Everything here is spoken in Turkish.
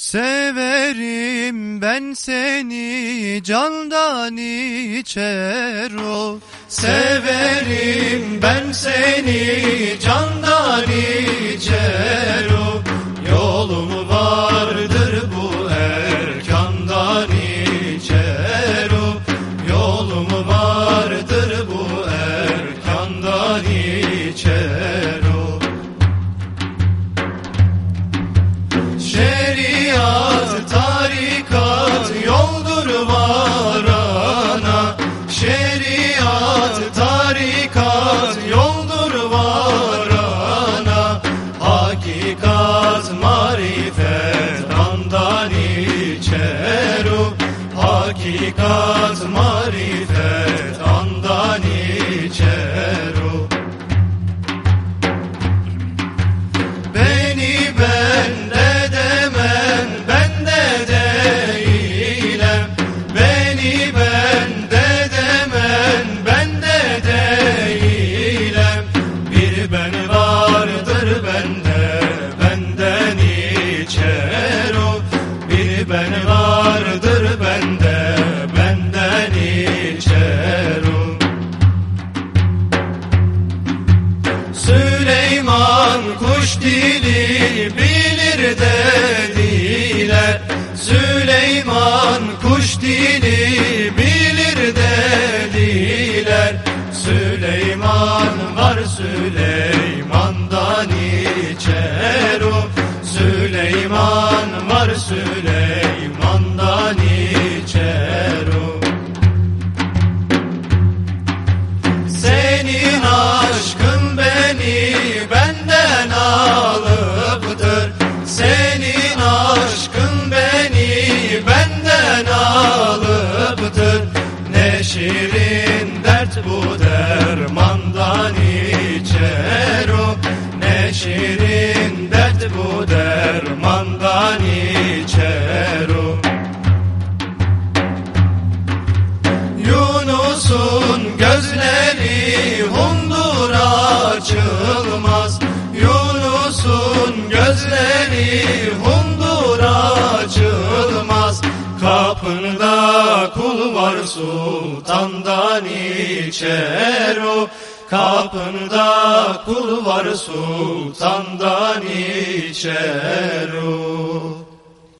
Severim ben seni candan içer o. Severim ben seni candan içer o. Yolum vardır bu erkandan içer o. Yolum vardır bu içer o Hakikat, marifet kuş dili bilir dediler Süleyman kuş dili bilir dediler Süleyman var Süleyman'dan Ne şirin dert bu dermandan içer o. Ne şirin dert bu dermandan içer o. Yunus'un gözleri hundur açılmaz. Yunus'un gözleri hundur açılmaz. Kapında kul var sultandan içer o. Kapında kul var sultandan içer o